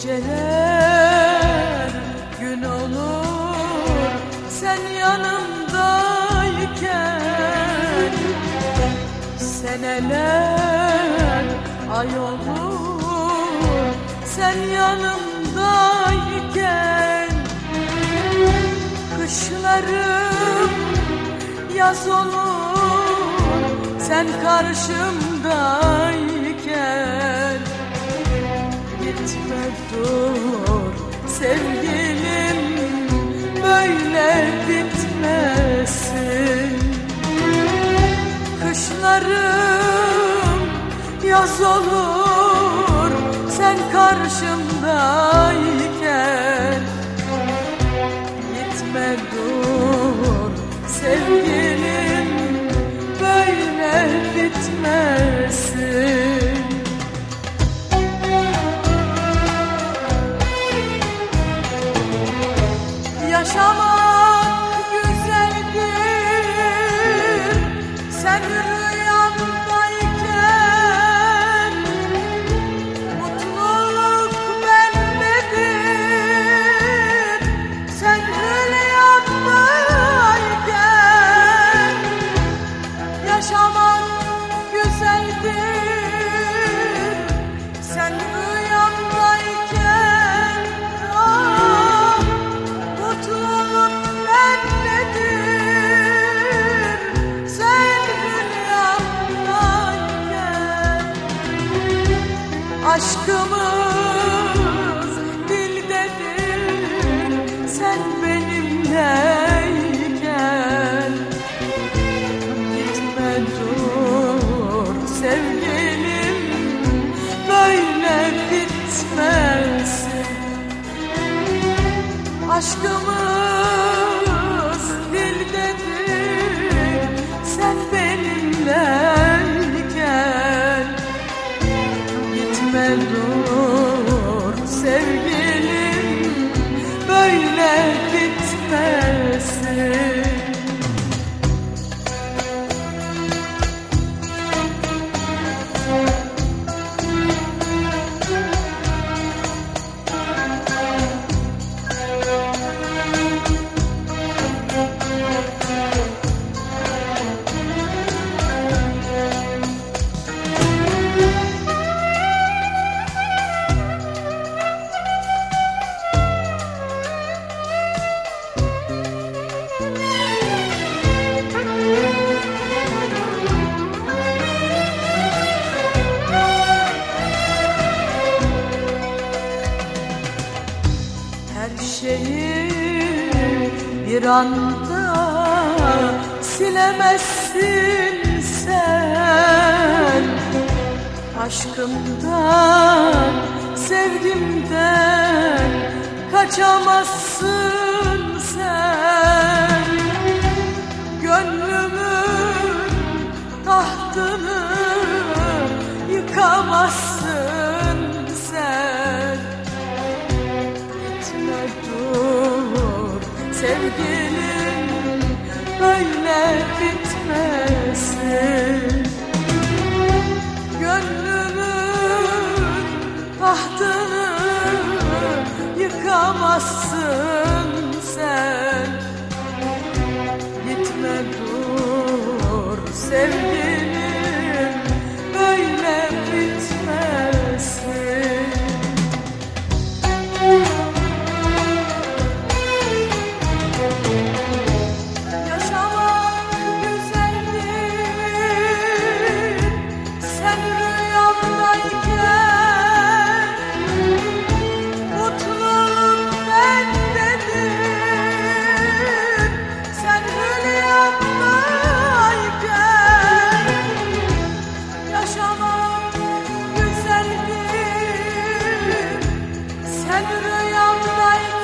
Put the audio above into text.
Geceler gün olur. Sen yanımdayken Seneler ay olur. Sen yanımdayken Kışlarım yaz olur. Sen karşımdayken Gitme dur sevgilim böyle bitmesin. Kışlarım yaz olur Aşkımız dildedir sen benimleyken Gitme dur sevgilim böyle bitmesin Aşkımız dildedir sen benimleyken bitmesin bir anda silemezsin sen. Aşkımdan, sevgimden kaçamazsın sen sevgilim böyle bitmesin Gönlümün tahtını yıkamazsın life.